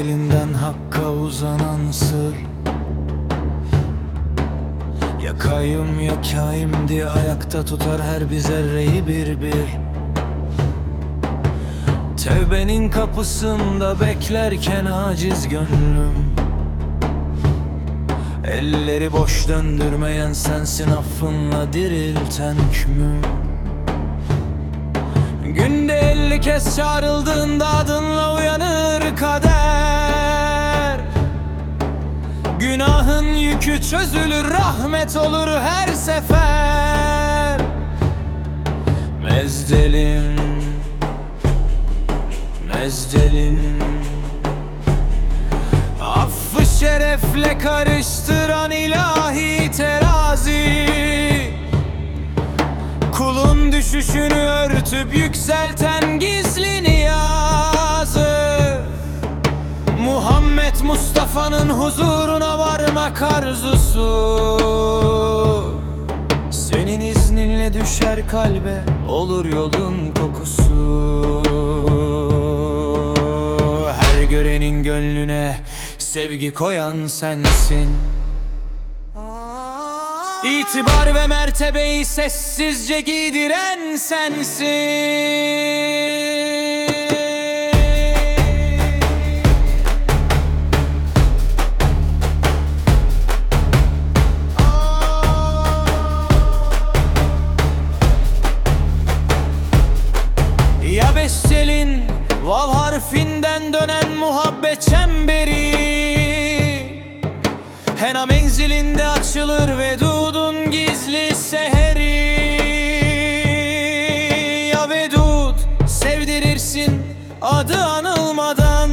zilinden hakka uzanan sır. Ya kayyum ya kaim diye ayakta tutar her bir zerreyi bir bir. Tevbenin kapısında beklerken aciz gönlüm. Elleri boş döndürmeyen sensin affınla dirilten hükmüm Günde elli kez çağrıldığında adınla uyanır kader. Günahın yükü çözülür rahmet olur her sefer. Mezdelin Mezdelin. Affı şerefle karıştıran ilahi düşüşünü örtüp yükselten gizli niyazı. Muhammed Mustafa'nın huzuruna varmak arzusu. Senin izninle düşer kalbe olur yolun kokusu. Her görenin gönlüne sevgi koyan sensin İtibar ve mertebeyi sessizce giydiren sensin. Ya Bessel'in Vav harfinden dönen muhabbet çemberi Hena menzilinde açılır Vedud'un gizli seheri. Ya Vedud sevdirirsin adı anılmadan.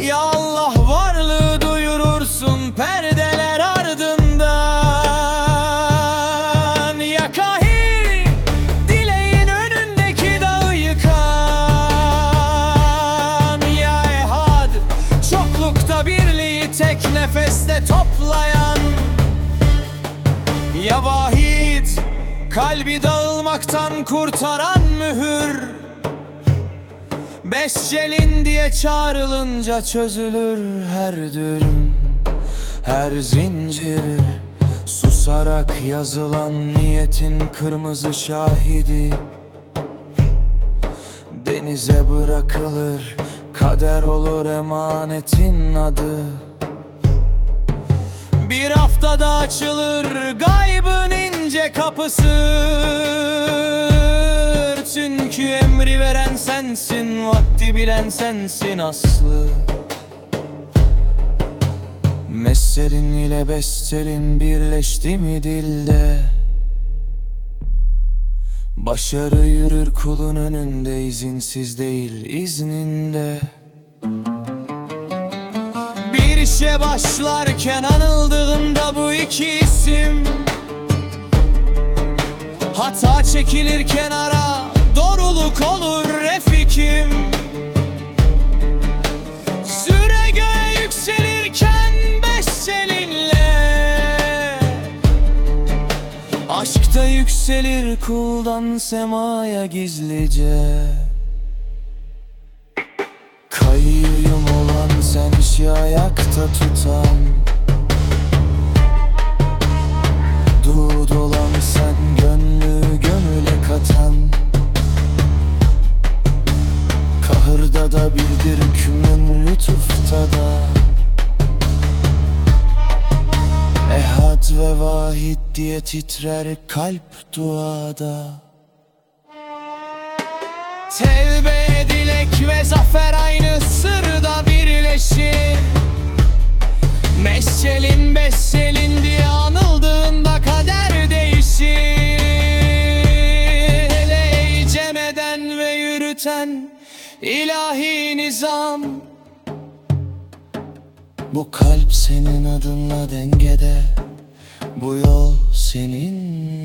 Ya Allah varlığı duyurursun perdeler Ya Vahid kalbi dağılmaktan kurtaran mühür Beşcelin diye çağrılınca çözülür her düğüm Her zincir. Susarak yazılan niyetin kırmızı şahidi. Denize bırakılır Kader olur emanetin adı Bir haftada açılır gaybın ince kapısı. Çünkü emri veren sensin Vakti bilen sensin aslı. Meslerin ile besterin birleşti mi dilde? Başarı yürür kulun önünde izinsiz değil izninde işe başlarken anıldığında bu iki isim. Hata çekilir kenara doğruluk olur refikim. Süre göğe yükselirken beşselinle Aşkta yükselir kuldan semaya gizlice. Kayyum olan sen işi ayakta tutan Dud olan sen gönlü gönüle katan. Kahırda da bildir hükmün lütufta da. Ehad ve vahid diye titrer kalp duada. Tevbe, dilek ve ve yürüten ilahi nizam. Bu kalp senin adınla dengede Bu yol tamam